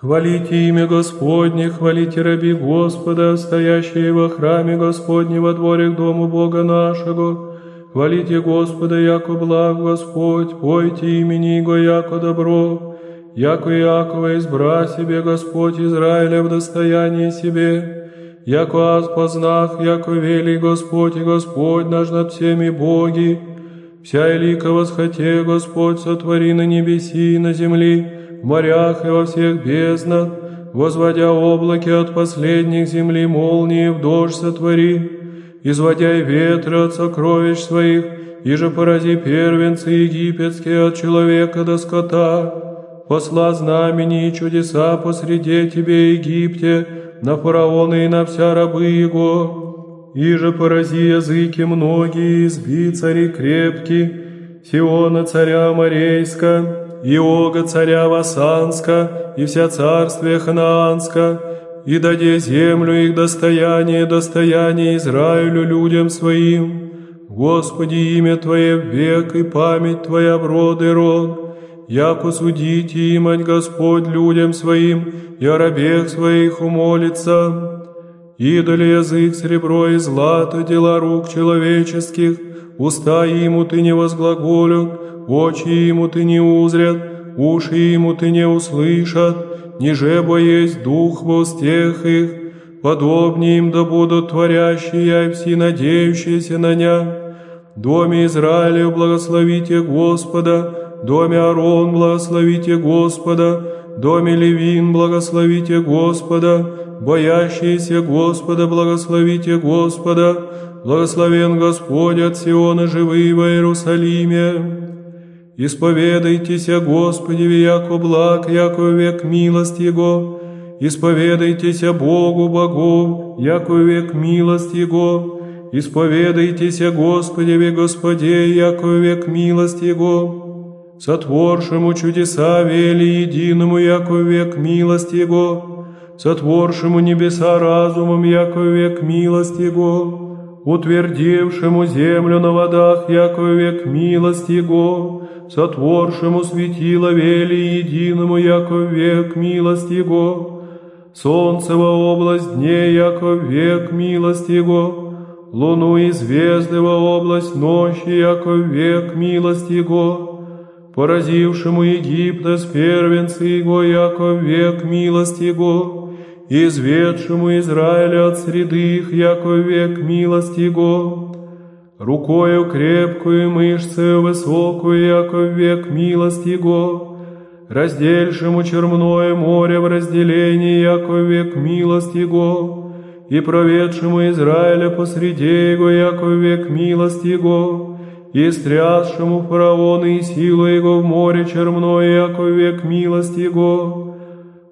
Хвалите имя Господне, хвалите раби Господа, стоящие во храме Господне во дворе к дому Бога нашего. Хвалите Господа, яко благ Господь, пойте имени Его, яко добро. Яко Иакова избра себе Господь Израиля в достояние себе. Яко аз познах, яко вели Господь и Господь наш над всеми боги. Вся элика восхоте Господь сотвори на небеси и на земли, в морях и во всех безднах, возводя облаки от последних земли молнии в дождь сотвори, изводя ветры от сокровищ своих, и же порази первенцы египетские от человека до скота, посла знамени и чудеса посреди тебе, Египте, на фараона и на вся рабы его, и же порази языки многие, изби цари крепки, Сиона царя Морейска, Иога царя Васанска, и вся царствие Ханаанска, и даде землю их достояние, достояние Израилю людям своим. Господи, имя Твое век и память Твоя в род и род. Яко судите имать Господь людям своим, о рабех своих умолится. Идоли язык серебро и злато, дела рук человеческих, уста ему ты не возглаголют, очи ему ты не узрят, уши ему ты не услышат, ниже есть дух в устех их, подобнее им да будут творящие и все надеющиеся на ня. Доме Израиля благословите Господа, доме Арон благословите Господа, доме Левин благословите Господа, боящиеся Господа благословите Господа, благословен Господь от Сиона живый во Иерусалиме. Исповедайтеся Господи, яко благ, яко век милость Его. Исповедайтеся Богу богов, яко век милость Его. Исповедайтеся Господи, Господе, яко век милость Его. Сотворшему чудеса вели единому, яко век милость Его. Сотворшему небеса разумом, яко век милость Его. Утвердившему землю на водах, яко век милость Его сотворшему светило вели единому, яко век милость Его, солнцева область дней, яко век милость Его, луну и звезды во область ночи, яко век милость Его, поразившему Египта с первенцы Его, яко век милость Его, изведшему Израиля от среды их, яко век милость Его, рукою крепкую, мышцею высокую, яко век милость Его, раздельшему черное море в разделении, яко век милость Его, и проведшему Израиля посреди Его, яко век милость Его, и стрясшему фараона и силу Его в море черное, яко век милость Его,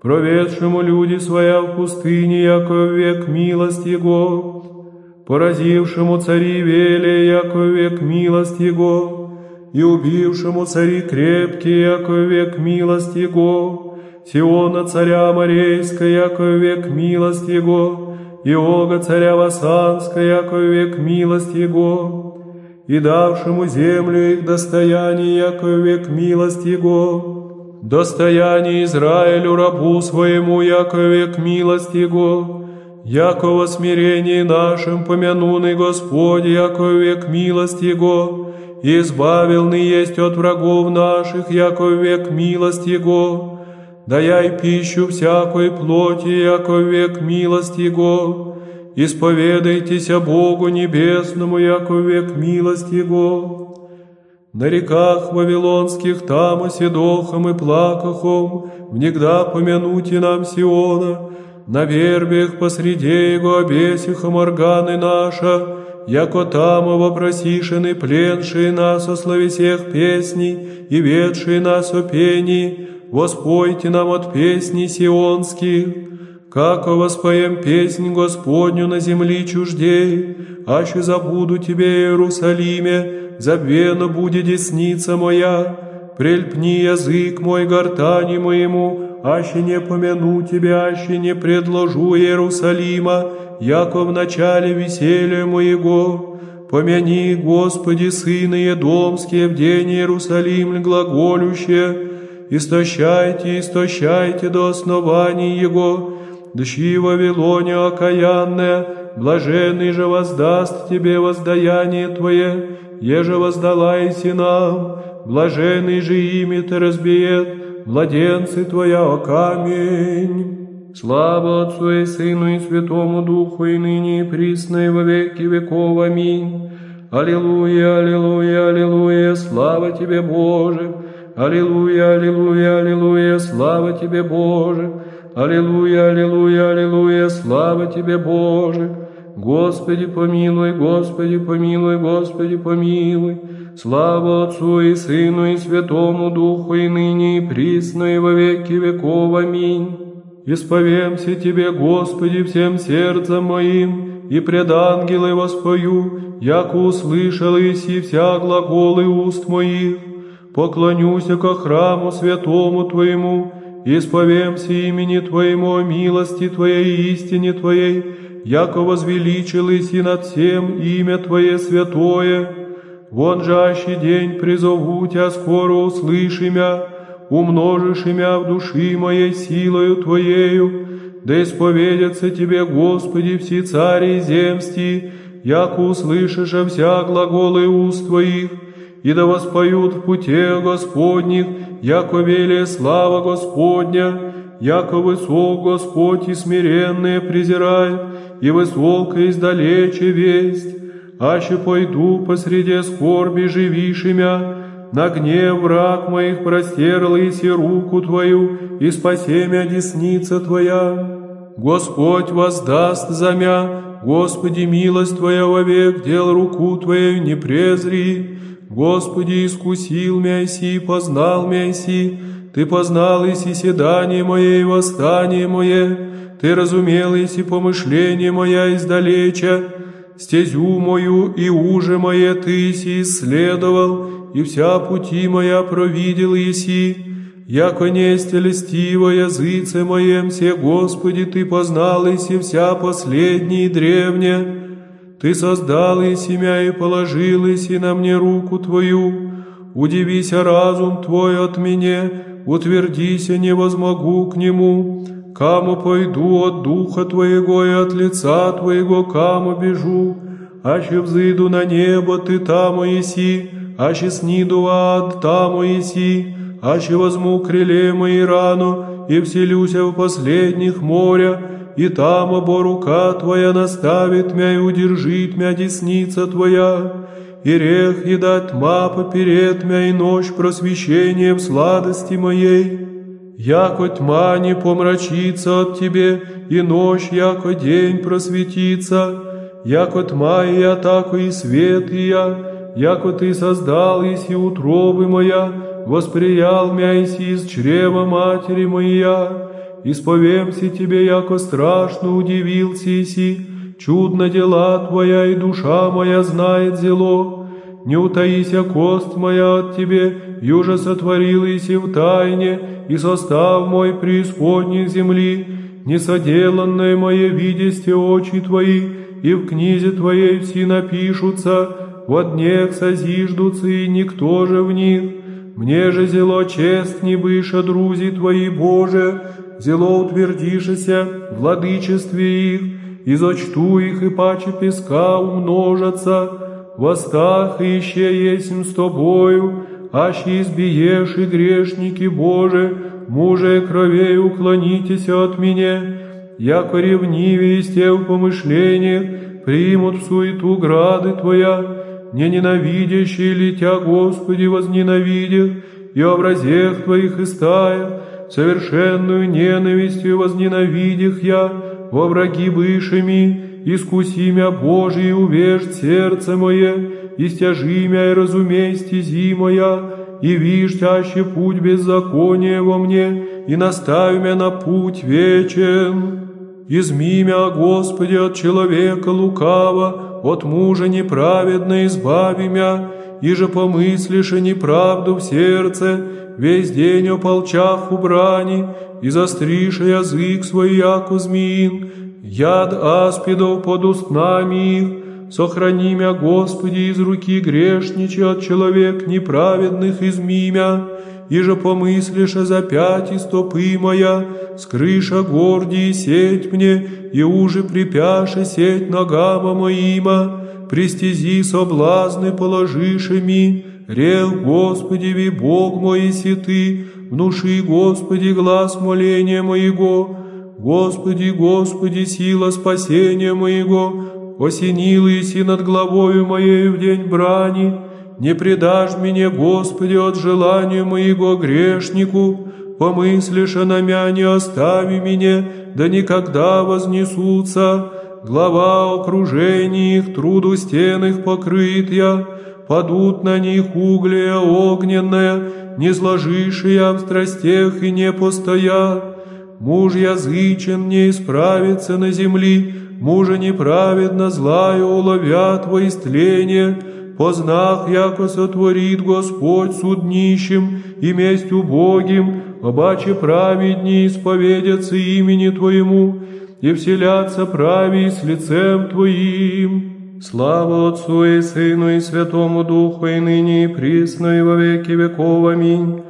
проведшему люди своя в пустыне, яко век милость Его, поразившему цари Велия, яко век милость Его, и убившему цари крепкие, яко век милость Его, Сиона царя Морейска, яко век милость Его, Иога царя Васанска, яко век милость Его, и давшему землю их достояние, яко век милость Его, достояние Израилю рабу своему, яко век милость Его, яко во смирении нашим помянуный Господь, яко век милость Его, избавилный есть от врагов наших, яко век милость Его, даяй пищу всякой плоти, яко век милость Его, исповедайтесь Богу Небесному, яко век милость Его. На реках Вавилонских там оседохом и плакахом, внегда помянуте нам Сиона, на вербях посреди его обесиха морганы наша, яко там вопросишены пленшие нас о славе всех песней и ведшие нас о пении, воспойте нам от песней сионских, как воспоем песнь Господню на земли чуждей, аще забуду тебе, Иерусалиме, забвена будет десница моя, прельпни язык мой гортани моему, аще не помяну тебя, аще не предложу Иерусалима, яко в начале веселья моего. Помяни, Господи, сыны Едомские, в день Иерусалим глаголюще, истощайте, истощайте до основания его, дщи Вавилоне окаянная, блаженный же воздаст тебе воздаяние твое, еже воздала и нам, блаженный же ими ты разбиет, младенцы твоя, о камень. Слава Отцу и Сыну и Святому Духу, и ныне и присно, и во веки веков. Аминь. Аллилуйя, аллилуйя, аллилуйя, слава Тебе, Боже! Аллилуйя, аллилуйя, аллилуйя, слава Тебе, Боже! Аллилуйя, аллилуйя, аллилуйя, слава Тебе, Боже! Господи, помилуй, Господи, помилуй, Господи, помилуй! Слава Отцу и Сыну и Святому Духу, и ныне и присно, и во веки веков. Аминь. Исповемся Тебе, Господи, всем сердцем моим, и пред ангелы воспою, яко услышал иси вся глаголы уст моих. Поклонюся ко храму святому Твоему, исповемся имени Твоему милости Твоей и истине Твоей, яко возвеличил иси над всем имя Твое святое. Вон жащий день призову Тя, скоро услыши мя, умножишь имя в души моей силою Твоею, да исповедятся Тебе, Господи, все цари земсти, яко услышишь вся глаголы уст Твоих, и да воспоют в путе Господних, яко велия слава Господня, яко высок Господь и смиренные презирает, и высоко издалече весть, аще пойду посреди скорби живишимя, на гнев враг моих простерл и руку Твою, и спасемя десница Твоя. Господь воздаст за мя, Господи, милость Твоя вовек, дел руку Твою не презри. Господи, искусил мя си, познал мя си, Ты познал иси седание мое и восстание мое, Ты разумел иси помышление моя издалеча, стезю мою и уже мое Ты си исследовал, и вся пути моя провидел еси, яко несте льстиво языце моем все, Господи, Ты познал и вся последняя и древняя. Ты создал и семя и положил и на мне руку Твою. Удивися разум Твой от меня, утвердися, не возмогу к нему. Каму пойду от духа Твоего и от лица Твоего, каму бежу. Аще взыду на небо, Ты там еси, аще сниду ад, там еси аще возьму криле мои рану и вселюся в последних моря, и там обо рука Твоя наставит мя и удержит мя десница Твоя, и рех и дать тьма поперед мя и ночь просвещением сладости моей. Яко тьма не помрачится от Тебе, и ночь, яко день просветится, яко тьма и я, тако и свет и я, яко Ты создал, и утробы моя, восприял мяйся из чрева матери моя, исповемся тебе, яко страшно удивился иси, чудно дела твоя и душа моя знает зело. Не утаися кост моя от тебе, юже сотворил иси в тайне, и состав мой преисподней земли, несоделанное мое видесте очи твои, и в книзе твоей все напишутся, во днях созиждутся, и никто же в них, мне же зело честь не выше друзи Твои, Боже, зело утвердишися в владычестве их, и зачту их, и паче песка умножатся, востах ище есим с Тобою, аще избиешь и грешники, Боже, муже кровей уклонитесь от меня, яко ревнивее из тех помышлениях примут в суету грады Твоя, не ненавидящие ли Тя, Господи, возненавидях, и образех Твоих истая, совершенную ненавистью возненавидях я, во враги бывшими, искуси мя Божий, увежь сердце мое, и стяжи мя и разумей стези моя, и вишь тяще путь беззакония во мне, и наставь мя на путь вечен. Изми мя, Господи, от человека лукава, от мужа неправедно избави мя, и же помыслишь неправду в сердце, весь день ополчах у брани, и застришь язык свой, яко змеин, яд аспидов под устнами их, сохрани мя, Господи, из руки грешничи от человек неправедных изми мя, и же помыслишь запять и стопы моя, скрыша гордии сеть мне, и уже припяше сеть ногама моима, пристези соблазны положиши ми, рел Господи, ви Бог мой, си ты, внуши, Господи, глаз моления моего, Господи, Господи, сила спасения моего, осенил иси над главою моей в день брани, не предашь мне, Господи, от желания моего грешнику, помыслишь о намя не остави меня, да никогда вознесутся, глава окружений их, труду стен их покрыт я, падут на них углия огненное, не сложишь в страстях и не постоят. Муж язычен не исправится на земли, мужа неправедно злая уловят во истление, познах, яко сотворит Господь суд нищим и месть убогим, обаче праведни исповедятся имени Твоему, и вселятся прави с лицем Твоим. Слава Отцу и Сыну и Святому Духу, и ныне и присно, и во веки веков. Аминь.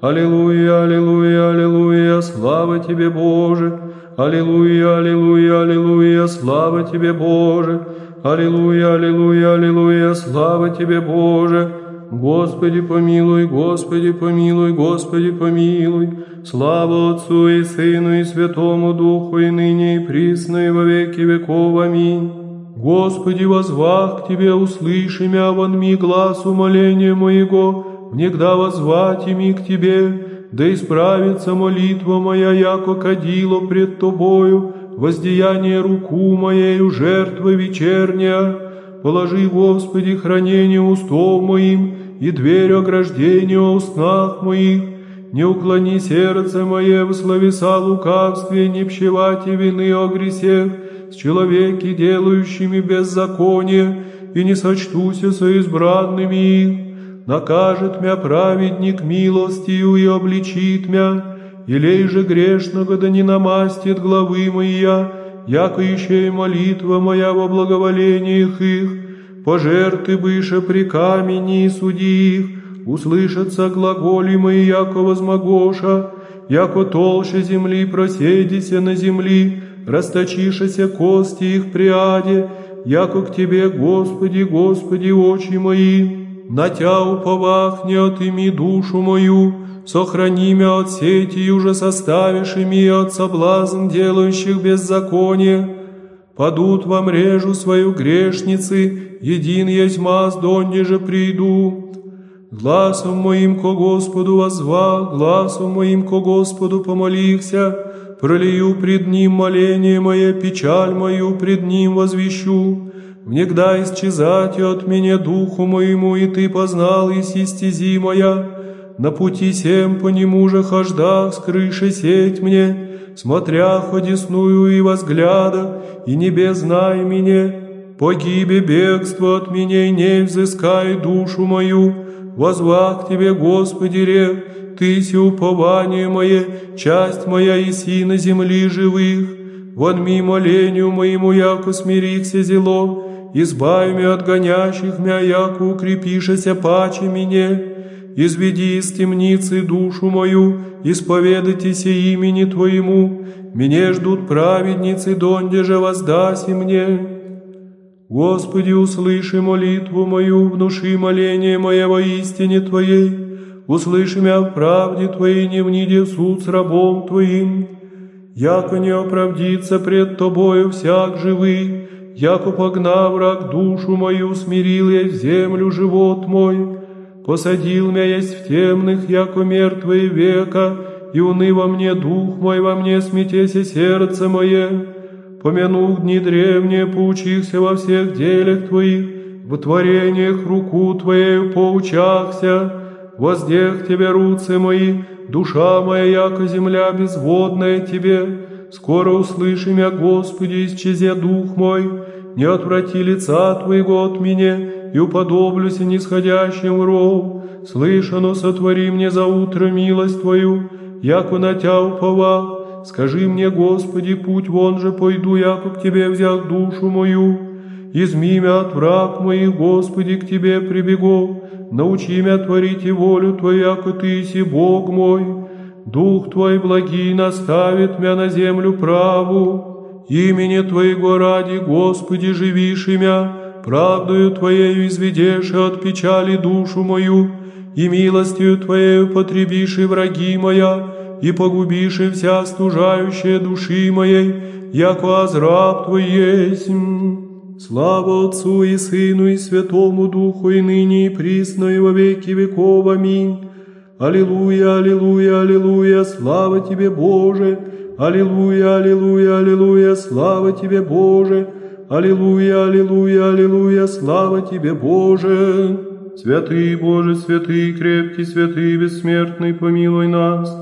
Аллилуйя, аллилуйя, аллилуйя, слава Тебе, Боже. Аллилуйя, аллилуйя, аллилуйя, слава Тебе, Боже. Аллилуйя, аллилуйя, аллилуйя, слава Тебе, Боже. Господи помилуй, Господи помилуй, Господи помилуй. Слава Отцу и Сыну и Святому Духу, и ныне и присно, и во веки веков. Аминь. Господи, возвах к Тебе, услыши мя вон ми глаз умоления моего, внегда возвать ими к Тебе, да исправится молитва моя, яко кадило пред Тобою, воздеяние руку моею жертва вечерняя. Положи, Господи, хранение устов моим и дверь ограждения о снах моих, не уклони сердце мое в словеса лукавстве, не пщевати вины о гресех, с человеки, делающими беззаконие, и не сочтуся со избранными их. Накажет мя праведник милостью и обличит мя, илей же грешного да не намастит главы моя, яко еще и молитва моя во благоволениях их, пожерты быше при камени и суди их, услышатся глаголи мои, яко возмогоша, яко толще земли проседися на земли, расточишися кости их пряди, яко к Тебе, Господи, Господи, очи мои, на Тя уповах не отыми душу мою, сохрани мя от сети уже составишь ими от соблазн делающих беззаконие, падут вам режу свою грешницы, един есть маз, донде же приду. Гласом моим ко Господу возва, гласом моим ко Господу помолихся, пролию пред Ним моление мое, печаль мою пред Ним возвещу. Внегда исчезать от меня духу моему, и Ты познал и стези моя. На пути сем по нему же хожда, с крыши сеть мне, смотря ходесную и возгляда, и небе знай меня. Погибе бегство от меня, и не взыскай душу мою, возвах Тебе, Господи, рек, ты си упование мое, часть моя и си земли живых. Вон ми молению моему, яко смирихся зело, избави меня от гонящих мя, яко укрепишася паче мне. Изведи из темницы душу мою, исповедайтесь имени Твоему, меня ждут праведницы, донде же воздаси мне. Господи, услыши молитву мою, внуши моление мое во истине Твоей, услыши мя в правде Твоей, не вниде суд с рабом Твоим, яко не оправдится пред Тобою всяк живый, яко погнав враг душу мою, смирил я в землю живот мой, посадил мя есть в темных, яко мертвые века, и уныло мне дух мой, во мне смятесе сердце мое, помянув дни древние, поучихся во всех делях Твоих, в творениях руку Твоею поучахся, воздех Тебе руцы мои, душа моя, яко земля безводная Тебе, скоро услыши меня, Господи, исчезе дух мой, не отврати лица Твоего от меня, и уподоблюся нисходящим ров, слышано, сотвори мне за утро милость Твою, яко на Тя упова, скажи мне, Господи, путь вон же пойду, яко к Тебе взял душу мою, изми мя от враг моих, Господи, к Тебе прибегу, научи меня творить и волю Твою, яко Ты си Бог мой. Дух Твой благий наставит меня на землю праву. Имени Твоего ради, Господи, живишь имя, правдою Твоею изведешь от печали душу мою, и милостью Твоею потребишь и враги моя, и погубишь и вся стужающая души моей, яко азраб Твой есть. Слава Отцу и Сыну и Святому Духу, и ныне и присно, и во веки веков. Аминь. Аллилуйя, аллилуйя, аллилуйя, слава Тебе, Боже! Аллилуйя, аллилуйя, аллилуйя, слава Тебе, Боже! Аллилуйя, аллилуйя, аллилуйя, слава Тебе, Боже! Святый Боже, святый, крепкий, святый, бессмертный, помилуй нас!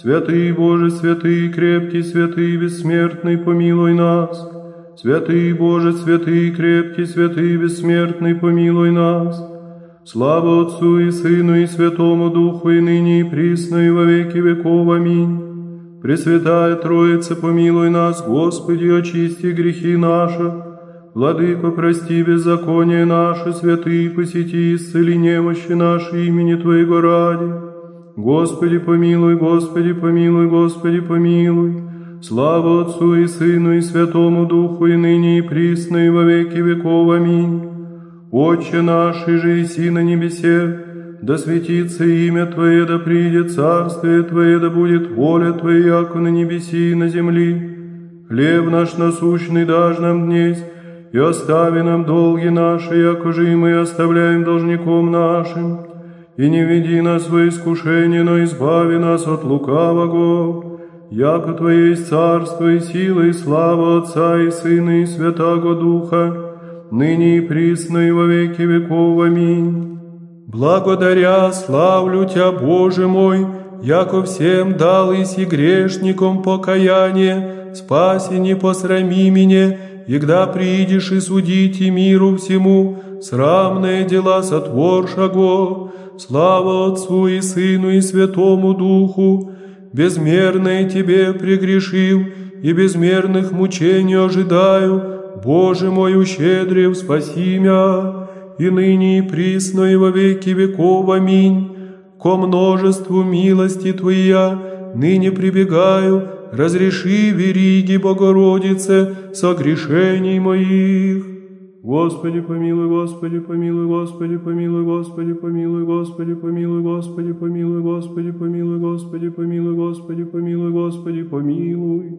Святый Боже, святый, крепкий, святый, бессмертный, помилуй нас! Святый Боже, святый, крепкий, святый, бессмертный, помилуй нас. Слава Отцу и Сыну и Святому Духу, и ныне и присно, и во веки веков. Аминь. Пресвятая Троица, помилуй нас, Господи, очисти грехи наши. Владыко, прости беззаконие наше, святые, посети, исцели немощи наши имени Твоего ради. Господи, помилуй, Господи, помилуй, Господи, помилуй. Слава Отцу и Сыну и Святому Духу, и ныне и присно, и во веки веков. Аминь. Отче наш, и же иси на небесе, да светится имя Твое, да придет царствие Твое, да будет воля Твоя, яко на небеси и на земли. Хлеб наш насущный дашь нам днесь, и остави нам долги наши, яко же и мы оставляем должником нашим. И не веди нас в искушение, но избави нас от лукавого яко Твое есть царство и сила и слава Отца и Сына и Святаго Духа, ныне и присно и во веки веков. Аминь. Благодаря славлю Тебя, Боже мой, яко всем дал и си грешником покаяние, спаси не посрами меня, егда придешь и судите миру всему, срамные дела сотворшаго, слава Отцу и Сыну и Святому Духу, безмерное Тебе прегрешил, и безмерных мучений ожидаю, Боже мой, ущедрив, спаси мя, и ныне и присно и во веки веков. Аминь. Ко множеству милости Твоя ныне прибегаю, разреши вериги Богородице согрешений моих. Господи помилуй, Господи помилуй, Господи помилуй, Господи помилуй, Господи помилуй, Господи помилуй, Господи помилуй, Господи помилуй, Господи помилуй, Господи помилуй.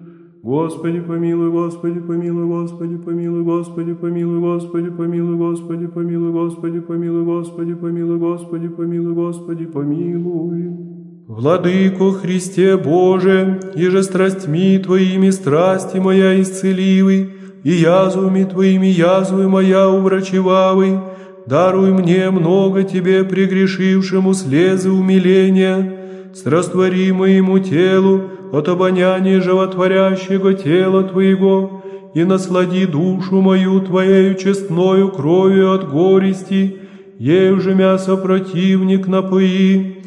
Господи помилуй, Господи помилуй, Господи помилуй, Господи помилуй, Господи помилуй, Господи помилуй, Господи помилуй, Господи помилуй, Господи помилуй, Господи помилуй. Владыко Христе Боже, еже страстьми Твоими страсти моя исцеливый, и язвами Твоими язвы моя уврачевавый, даруй мне много Тебе прегрешившему слезы умиления, страствори моему телу от обоняния животворящего тела Твоего, и наслади душу мою Твоею честною кровью от горести, ею же мясо противник напои,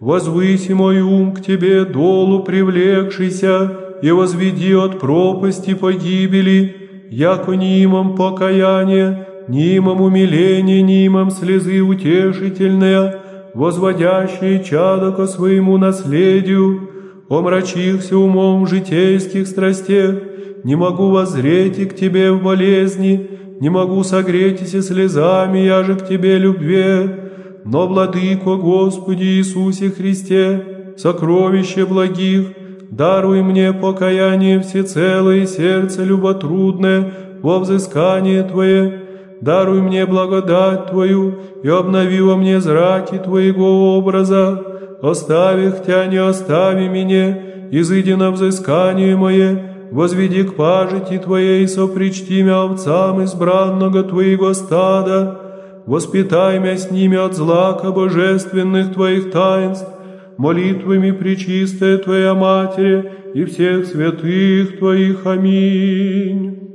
возвыси мой ум к Тебе долу привлекшийся, и возведи от пропасти погибели, яко ни имам покаяние, ни имам умиление, ни имам слезы утешительные, возводящие чадо ко своему наследию, омрачихся умом житейских страстей, не могу воззреть и к Тебе в болезни, не могу согреть и слезами, я же к Тебе любви, но, Владыко Господи Иисусе Христе, сокровище благих, даруй мне покаяние всецелое сердце люботрудное во взыскание Твое, даруй мне благодать Твою и обнови во мне зраки Твоего образа, оставих Тя, не остави меня, изыди на взыскание мое, возведи к пажити Твоей, сопричти мя овцам избранного Твоего стада, воспитай мя с ними от злака божественных Твоих таинств, молитвами Пречистая Твоя Матери и всех святых Твоих. Аминь.